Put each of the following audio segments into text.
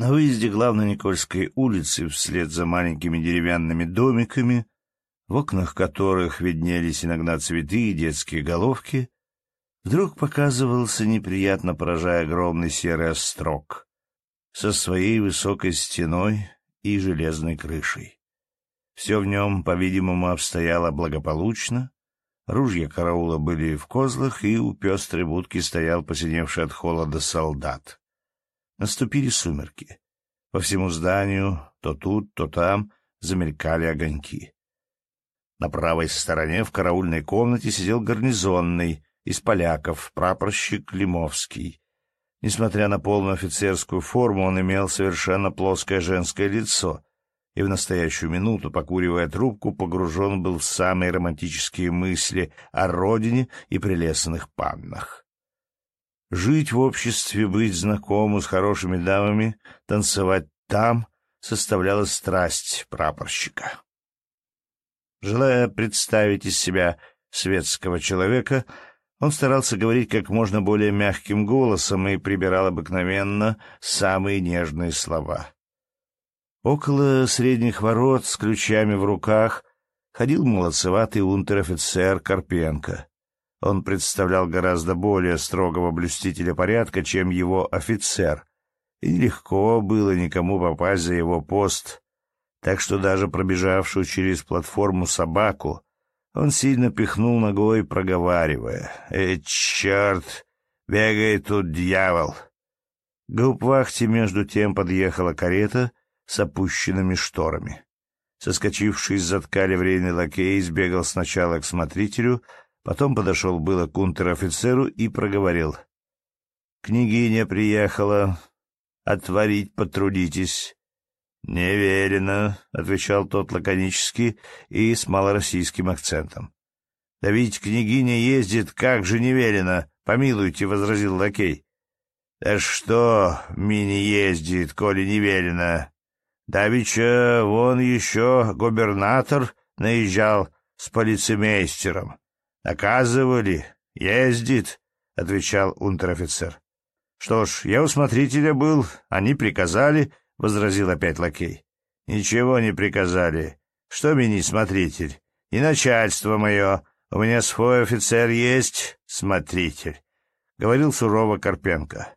На выезде главной Никольской улицы, вслед за маленькими деревянными домиками, в окнах которых виднелись иногда цветы и детские головки, вдруг показывался, неприятно поражая огромный серый острог со своей высокой стеной и железной крышей. Все в нем, по-видимому, обстояло благополучно, ружья караула были в козлах, и у пестрой будки стоял посиневший от холода солдат. Наступили сумерки. По всему зданию, то тут, то там, замелькали огоньки. На правой стороне в караульной комнате сидел гарнизонный из поляков, прапорщик Лимовский. Несмотря на полную офицерскую форму, он имел совершенно плоское женское лицо и в настоящую минуту, покуривая трубку, погружен был в самые романтические мысли о родине и прелестных паннах. Жить в обществе, быть знакомым с хорошими дамами, танцевать там составляла страсть прапорщика. Желая представить из себя светского человека, он старался говорить как можно более мягким голосом и прибирал обыкновенно самые нежные слова. Около средних ворот с ключами в руках ходил молодцеватый унтер-офицер Карпенко. Он представлял гораздо более строгого блюстителя порядка, чем его офицер, и легко было никому попасть за его пост, так что даже пробежавшую через платформу собаку он сильно пихнул ногой, проговаривая. «Э, черт! Бегает тут дьявол!» К гауптвахте между тем подъехала карета с опущенными шторами. Соскочивший из задка ливрейный лакей сбегал сначала к смотрителю, Потом подошел было к унтер-офицеру и проговорил. «Княгиня приехала. Отворить потрудитесь». «Не верено», — отвечал тот лаконически и с малороссийским акцентом. «Да ведь княгиня ездит, как же не велено, помилуйте», — возразил лакей. «Да что мини ездит, коли не велено? Давеча вон еще губернатор наезжал с полицемейстером. «Наказывали. Ездит», — отвечал унтер-офицер. «Что ж, я у смотрителя был, они приказали», — возразил опять лакей. «Ничего не приказали. Что мне смотритель? И начальство мое. У меня свой офицер есть, смотритель», — говорил сурово Карпенко.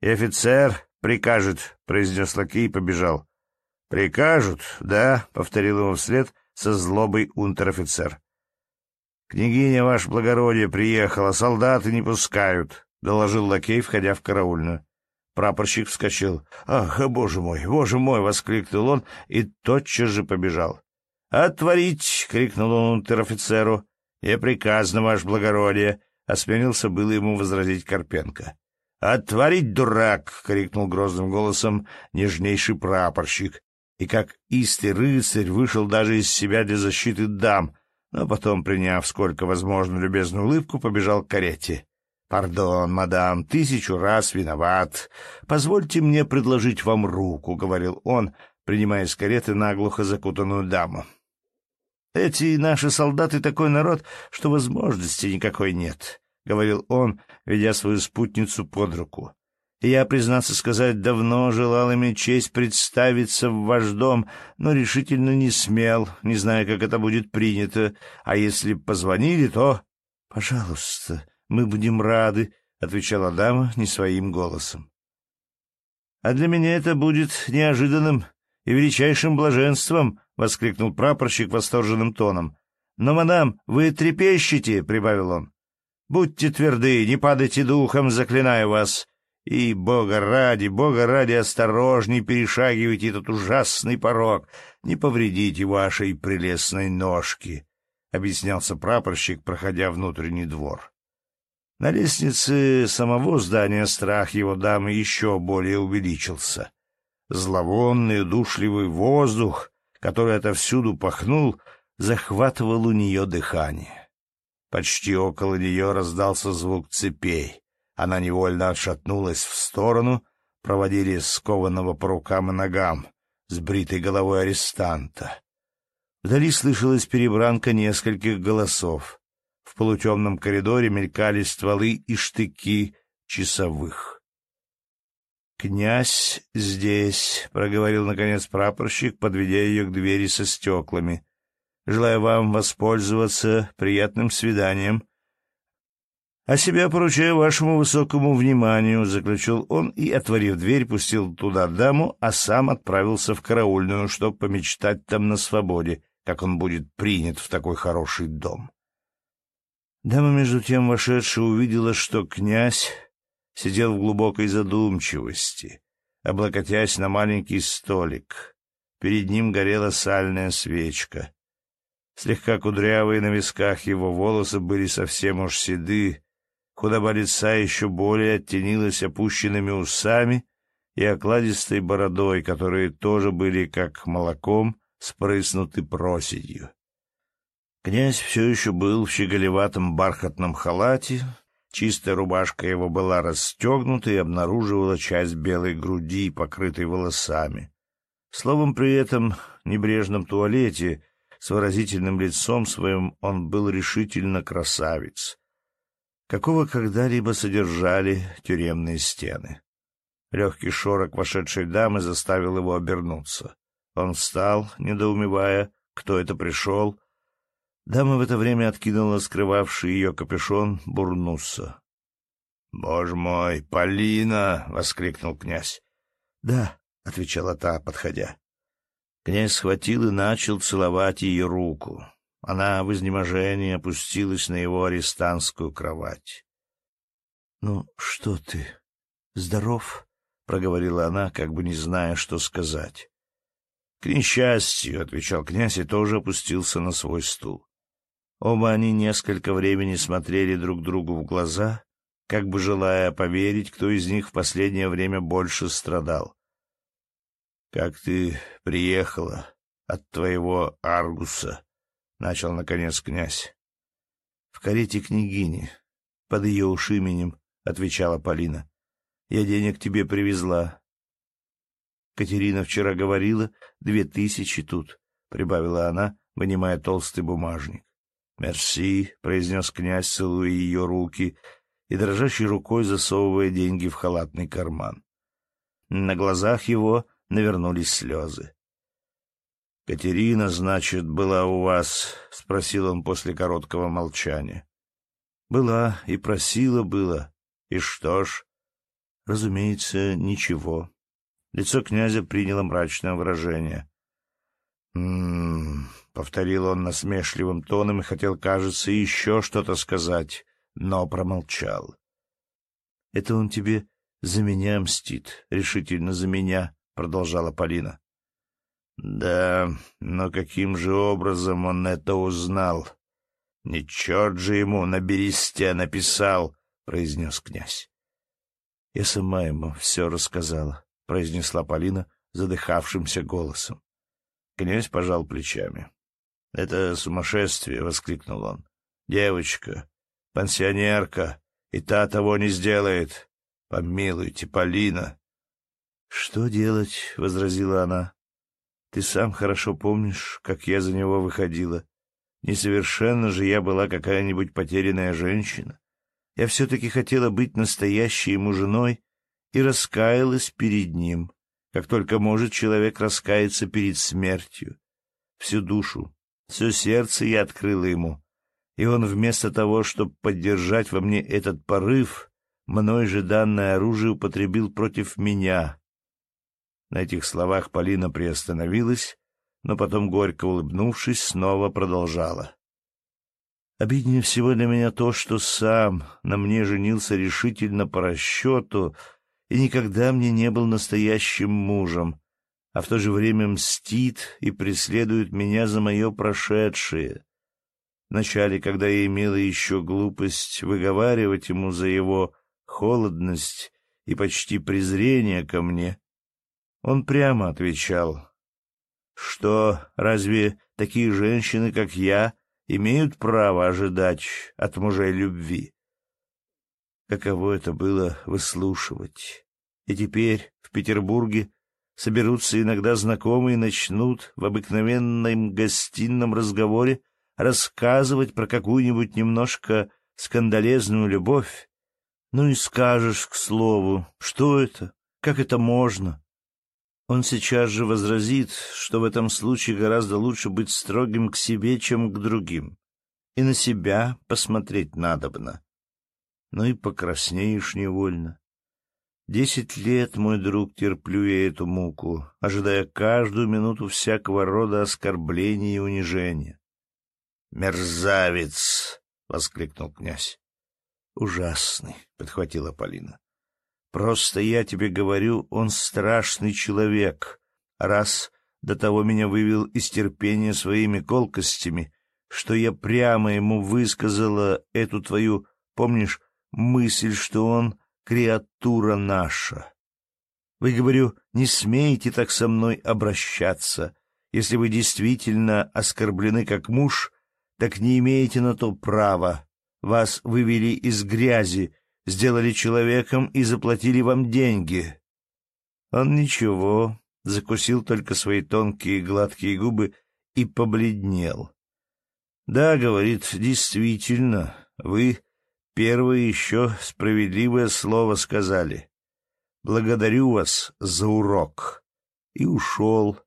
«И офицер прикажет», — произнес лакей и побежал. «Прикажут, да», — повторил ему вслед со злобой унтер-офицер. «Княгиня, ваше благородие, приехала, солдаты не пускают», — доложил лакей, входя в караульную. Прапорщик вскочил. «Ах, боже мой, боже мой!» — воскликнул он и тотчас же побежал. «Отворить!» — крикнул он унтер-офицеру. «Не приказано, ваше благородие!» — осмелился было ему возразить Карпенко. «Отворить, дурак!» — крикнул грозным голосом нежнейший прапорщик. И как истый рыцарь вышел даже из себя для защиты дам — но потом, приняв сколько возможно любезную улыбку, побежал к карете. «Пардон, мадам, тысячу раз виноват. Позвольте мне предложить вам руку», — говорил он, принимая из кареты наглухо закутанную даму. «Эти наши солдаты такой народ, что возможности никакой нет», — говорил он, ведя свою спутницу под руку. Я, признаться сказать, давно желал иметь честь представиться в ваш дом, но решительно не смел, не зная, как это будет принято. А если позвонили, то... — Пожалуйста, мы будем рады, — отвечала дама не своим голосом. — А для меня это будет неожиданным и величайшим блаженством, — воскликнул прапорщик восторженным тоном. — Но, мадам, вы трепещете, — прибавил он. — Будьте тверды, не падайте духом, заклинаю вас. И, бога ради, бога ради, осторожней перешагивайте этот ужасный порог, не повредите вашей прелестной ножки, — объяснялся прапорщик, проходя внутренний двор. На лестнице самого здания страх его дамы еще более увеличился. Зловонный, душливый воздух, который отовсюду пахнул, захватывал у нее дыхание. Почти около нее раздался звук цепей. Она невольно отшатнулась в сторону, проводили скованного по рукам и ногам, с бритой головой арестанта. Вдали слышалась перебранка нескольких голосов. В полутемном коридоре мелькали стволы и штыки часовых. «Князь здесь», — проговорил, наконец, прапорщик, подведя ее к двери со стеклами. «Желаю вам воспользоваться приятным свиданием». «А себя поручаю вашему высокому вниманию», — заключил он и, отворив дверь, пустил туда даму, а сам отправился в караульную, чтобы помечтать там на свободе, как он будет принят в такой хороший дом. Дама, между тем, вошедшая, увидела, что князь сидел в глубокой задумчивости, облокотясь на маленький столик. Перед ним горела сальная свечка. Слегка кудрявые на висках его волосы были совсем уж седы, худоба лица еще более оттенилась опущенными усами и окладистой бородой, которые тоже были, как молоком, спрыснуты проседью. Князь все еще был в щеголеватом бархатном халате, Чистая рубашка его была расстегнута и обнаруживала часть белой груди, покрытой волосами. Словом, при этом небрежном туалете с выразительным лицом своим он был решительно красавец, какого когда-либо содержали тюремные стены. Легкий шорох вошедшей дамы заставил его обернуться. Он встал, недоумевая, кто это пришел, Дама в это время откинула скрывавший ее капюшон бурнуса. — Боже мой, Полина! — воскликнул князь. — Да, — отвечала та, подходя. Князь схватил и начал целовать ее руку. Она в изнеможении опустилась на его арестантскую кровать. — Ну, что ты, здоров? — проговорила она, как бы не зная, что сказать. — К несчастью, — отвечал князь и тоже опустился на свой стул. Оба они несколько времени смотрели друг другу в глаза, как бы желая поверить, кто из них в последнее время больше страдал. — Как ты приехала от твоего Аргуса? — начал, наконец, князь. — В карете княгини, под ее уж именем, — отвечала Полина. — Я денег тебе привезла. Катерина вчера говорила, две тысячи тут, — прибавила она, вынимая толстый бумажник. «Мерси», — произнес князь, целуя ее руки и дрожащей рукой засовывая деньги в халатный карман. На глазах его навернулись слезы. «Катерина, значит, была у вас?» — спросил он после короткого молчания. «Была и просила было. И что ж?» «Разумеется, ничего». Лицо князя приняло мрачное выражение. «М-м-м», повторил он насмешливым тоном и хотел, кажется, еще что-то сказать, но промолчал. — Это он тебе за меня мстит, решительно за меня, — продолжала Полина. — Да, но каким же образом он это узнал? — Не черт же ему на бересте написал, — произнес князь. — Я сама ему все рассказала, — произнесла Полина задыхавшимся голосом. Князь пожал плечами. — Это сумасшествие! — воскликнул он. — Девочка, пансионерка, и та того не сделает. Помилуйте, Полина. — Что делать? — возразила она. — Ты сам хорошо помнишь, как я за него выходила. Несовершенно же я была какая-нибудь потерянная женщина. Я все-таки хотела быть настоящей ему женой и раскаялась перед ним, как только может человек раскаяться перед смертью. Всю душу, все сердце я открыла ему, и он вместо того, чтобы поддержать во мне этот порыв, мной же данное оружие употребил против меня. На этих словах Полина приостановилась, но потом, горько улыбнувшись, снова продолжала. Обиднее всего для меня то, что сам на мне женился решительно по расчету и никогда мне не был настоящим мужем, а в то же время мстит и преследует меня за мое прошедшее. Вначале, когда я имела еще глупость выговаривать ему за его холодность и почти презрение ко мне, он прямо отвечал, что разве такие женщины, как я, имеют право ожидать от мужей любви? Каково это было выслушивать. И теперь в Петербурге соберутся иногда знакомые и начнут в обыкновенном гостином разговоре рассказывать про какую-нибудь немножко скандалезную любовь. Ну и скажешь, к слову, что это? Как это можно? Он сейчас же возразит, что в этом случае гораздо лучше быть строгим к себе, чем к другим. И на себя посмотреть надобно. Ну и покраснеешь невольно. Десять лет, мой друг, терплю я эту муку, ожидая каждую минуту всякого рода оскорбления и унижения. «Мерзавец!» — воскликнул князь. «Ужасный!» — подхватила Полина. Просто я тебе говорю, он страшный человек. Раз до того меня вывел из терпения своими колкостями, что я прямо ему высказала эту твою, помнишь, мысль, что он креатура наша. Вы, говорю, не смеете так со мной обращаться. Если вы действительно оскорблены как муж, так не имеете на то права. Вас вывели из грязи, сделали человеком и заплатили вам деньги. Он ничего, закусил только свои тонкие гладкие губы и побледнел. Да, говорит, действительно, вы первое еще справедливое слово сказали. Благодарю вас за урок. И ушел.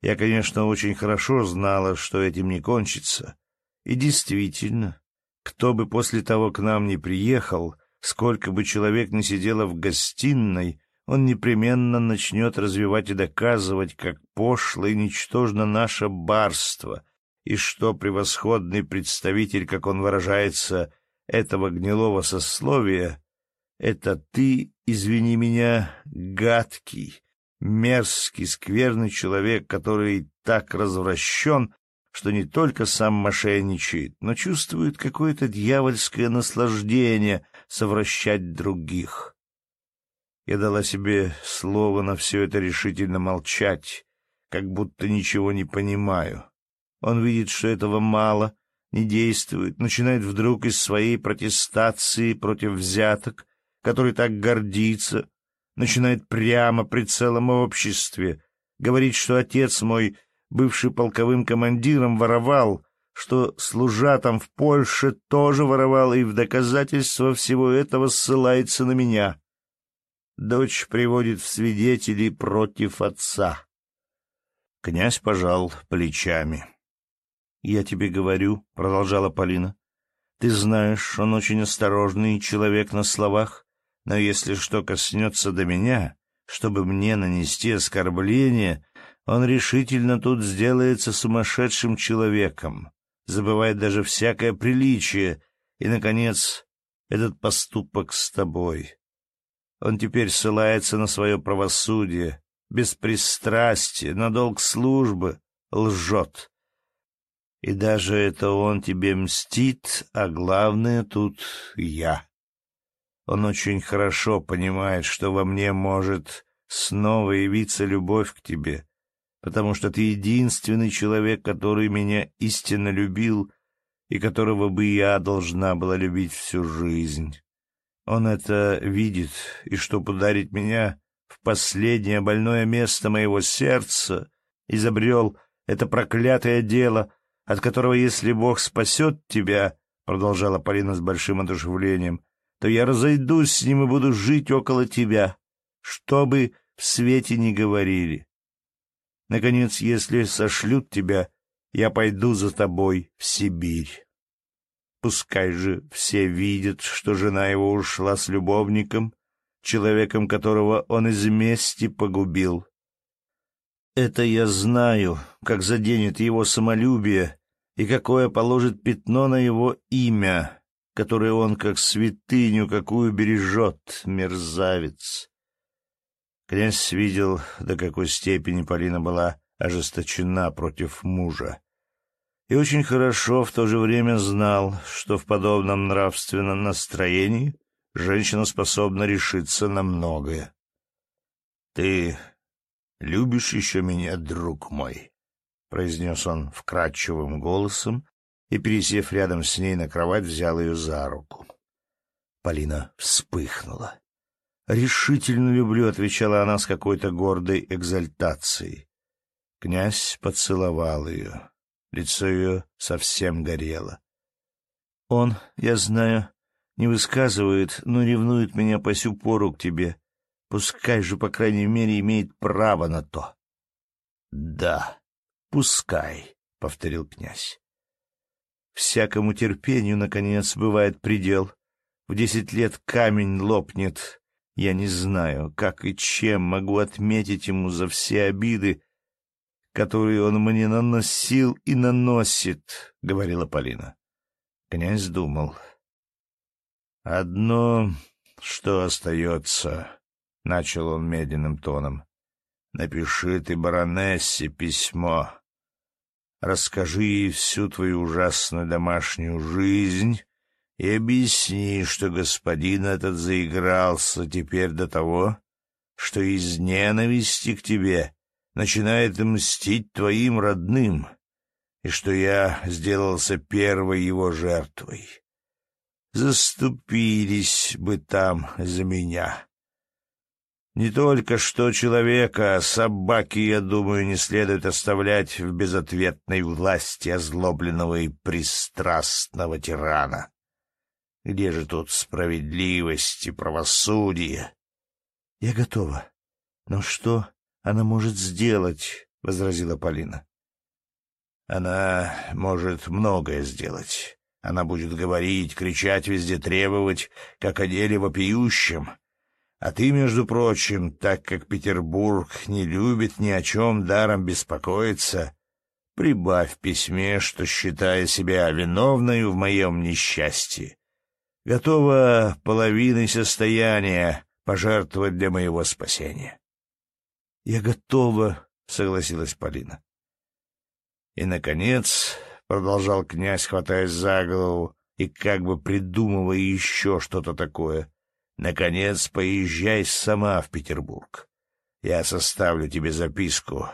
Я, конечно, очень хорошо знала, что этим не кончится. И действительно, кто бы после того к нам не приехал, Сколько бы человек ни сидело в гостиной, он непременно начнет развивать и доказывать, как пошло и ничтожно наше барство, и что превосходный представитель, как он выражается, этого гнилого сословия — это ты, извини меня, гадкий, мерзкий, скверный человек, который так развращен, что не только сам мошенничает, но чувствует какое-то дьявольское наслаждение совращать других. Я дала себе слово на все это решительно молчать, как будто ничего не понимаю. Он видит, что этого мало, не действует, начинает вдруг из своей протестации против взяток, который так гордится, начинает прямо при целом обществе говорить, что отец мой бывший полковым командиром, воровал, что, служа там в Польше, тоже воровал и в доказательство всего этого ссылается на меня. Дочь приводит в свидетели против отца. Князь пожал плечами. — Я тебе говорю, — продолжала Полина, — ты знаешь, он очень осторожный человек на словах, но если что коснется до меня, чтобы мне нанести оскорбление, он решительно тут сделается сумасшедшим человеком, забывает даже всякое приличие, и, наконец, этот поступок с тобой. Он теперь ссылается на свое правосудие, беспристрастие, на долг службы, лжет. И даже это он тебе мстит, а главное тут я. Он очень хорошо понимает, что во мне может снова явиться любовь к тебе, потому что ты единственный человек, который меня истинно любил и которого бы я должна была любить всю жизнь. Он это видит, и чтоб ударить меня в последнее больное место моего сердца, изобрел это проклятое дело, от которого, если Бог спасет тебя, — продолжала Полина с большим одушевлением, — то я разойдусь с ним и буду жить около тебя, что бы в свете ни говорили. Наконец, если сошлют тебя, я пойду за тобой в Сибирь. Пускай же все видят, что жена его ушла с любовником, человеком, которого он из мести погубил. Это я знаю, как заденет его самолюбие и какое положит пятно на его имя, которое он как святыню какую бережет, мерзавец. Князь видел, до какой степени Полина была ожесточена против мужа. И очень хорошо в то же время знал, что в подобном нравственном настроении женщина способна решиться на многое. — Ты любишь еще меня, друг мой? — произнес он вкрадчивым голосом и, пересев рядом с ней на кровать, взял ее за руку. Полина вспыхнула. «Решительно люблю», — отвечала она с какой-то гордой экзальтацией. Князь поцеловал ее. Лицо ее совсем горело. «Он, я знаю, не высказывает, но ревнует меня по сю пору к тебе. Пускай же, по крайней мере, имеет право на то. — Да, пускай, — повторил князь. Всякому терпению, наконец, бывает предел. В десять лет камень лопнет. Я не знаю, как и чем могу отметить ему за все обиды, которые он мне наносил и наносит, — говорила Полина. Князь думал. «Одно, что остается», — начал он медленным тоном. «Напиши ты баронессе письмо. Расскажи ей всю твою ужасную домашнюю жизнь и объясни, что господин этот заигрался теперь до того, что из ненависти к тебе начинает мстить твоим родным, и что я сделался первой его жертвой. Заступились бы там за меня. Не только что человека, а собаки, я думаю, не следует оставлять в безответной власти озлобленного и пристрастного тирана. Где же тут справедливость и правосудие? — Я готова. Но что она может сделать? — возразила Полина. — Она может многое сделать. Она будет говорить, кричать везде, требовать, как о деле вопиющем. А ты, между прочим, так как Петербург не любит ни о чем даром беспокоиться, прибавь в письме, что, считая себя виновной в моем несчастье, готова половиной состояния пожертвовать для моего спасения. — Я готова, — согласилась Полина. И, наконец, — продолжал князь, хватаясь за голову и как бы придумывая еще что-то такое, — наконец поезжай сама в Петербург. Я составлю тебе записку,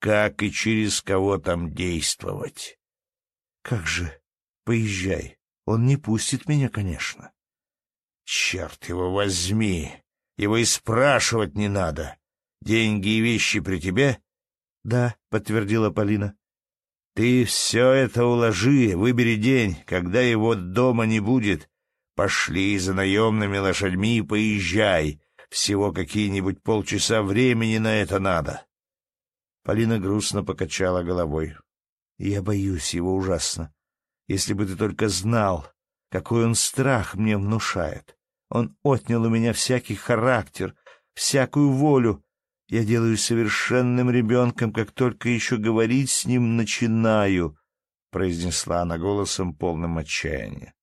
как и через кого там действовать. — Как же? Поезжай. Он не пустит меня, конечно. Черт его возьми! Его и спрашивать не надо. Деньги и вещи при тебе? Да, подтвердила Полина. Ты все это уложи, выбери день, когда его дома не будет. Пошли за наемными лошадьми и поезжай. Всего какие-нибудь полчаса времени на это надо. Полина грустно покачала головой. Я боюсь его ужасно. Если бы ты только знал, какой он страх мне внушает. Он отнял у меня всякий характер, всякую волю. Я делаюсь совершенным ребенком, как только еще говорить с ним начинаю, — произнесла она голосом, полным отчаяния.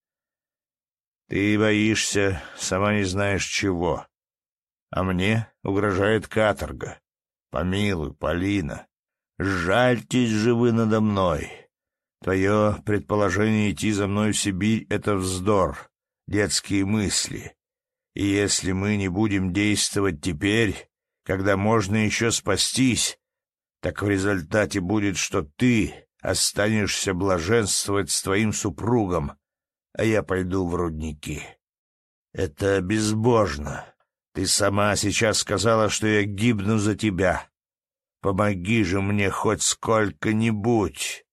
— Ты боишься, сама не знаешь чего. А мне угрожает каторга. Помилуй, Полина, жальтесь же вы надо мной. Твое предположение идти за мной в Сибирь — это вздор, детские мысли. И если мы не будем действовать теперь, когда можно еще спастись, так в результате будет, что ты останешься блаженствовать с твоим супругом, а я пойду в рудники. Это безбожно. Ты сама сейчас сказала, что я гибну за тебя. Помоги же мне хоть сколько-нибудь.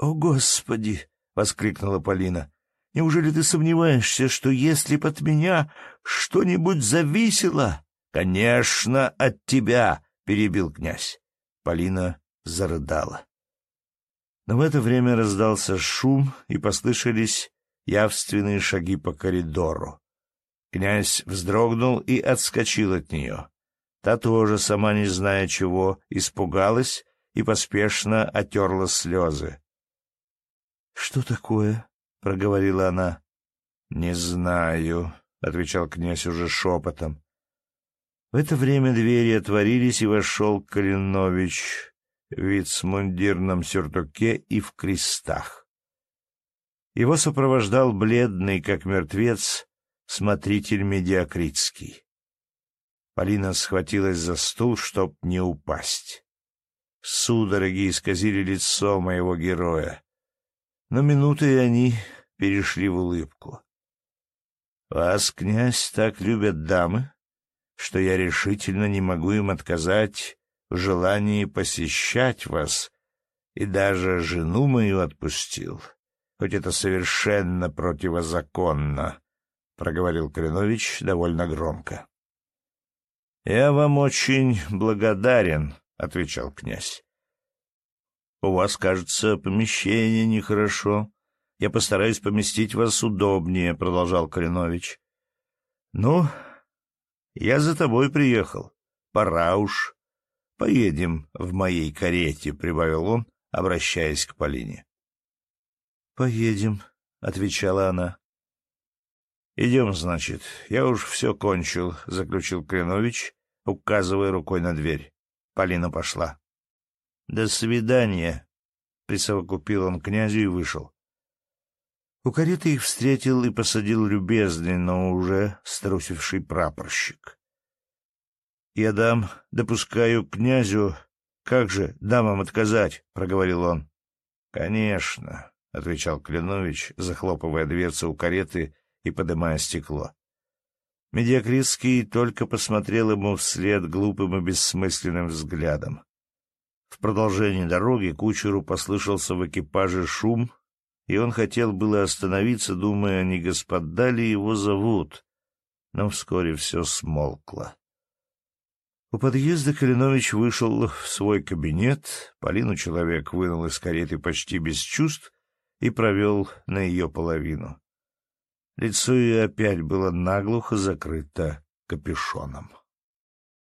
«О, Господи!» — воскликнула Полина. «Неужели ты сомневаешься, что если б от меня что-нибудь зависело...» «Конечно, от тебя!» — перебил князь. Полина зарыдала. Но в это время раздался шум, и послышались явственные шаги по коридору. Князь вздрогнул и отскочил от нее. Та тоже, сама не зная чего, испугалась и поспешно отерла слезы. «Что такое?» — проговорила она. «Не знаю», — отвечал князь уже шепотом. В это время двери отворились, и вошел Калинович в вицмундирном сюртуке и в крестах. Его сопровождал бледный, как мертвец, смотритель Медиакритский. Полина схватилась за стул, чтоб не упасть. Судороги исказили лицо моего героя но минуты они перешли в улыбку. «Вас, князь, так любят дамы, что я решительно не могу им отказать в желании посещать вас, и даже жену мою отпустил, хоть это совершенно противозаконно», — проговорил Калинович довольно громко. — Я вам очень благодарен, — отвечал князь. — У вас, кажется, помещение нехорошо. Я постараюсь поместить вас удобнее, — продолжал Калинович. — Ну, я за тобой приехал. Пора уж. Поедем в моей карете, — прибавил он, обращаясь к Полине. — Поедем, — отвечала она. — Идем, значит. Я уж все кончил, — заключил Кленович, указывая рукой на дверь. Полина пошла. — До свидания, — присовокупил он князю и вышел. У кареты их встретил и посадил любезный, но уже струсивший прапорщик. — Я дам, допускаю князю. Как же дамам отказать? — проговорил он. — Конечно, — отвечал Кленович, захлопывая дверцу у кареты и подымая стекло. Медиакритский только посмотрел ему вслед глупым и бессмысленным взглядом. В продолжении дороги кучеру послышался в экипаже шум, и он хотел было остановиться, думая, не господа ли его зовут, но вскоре все смолкло. У подъезда Калинович вышел в свой кабинет, Полину человек вынул из кареты почти без чувств и провел на ее половину. Лицо ее опять было наглухо закрыто капюшоном.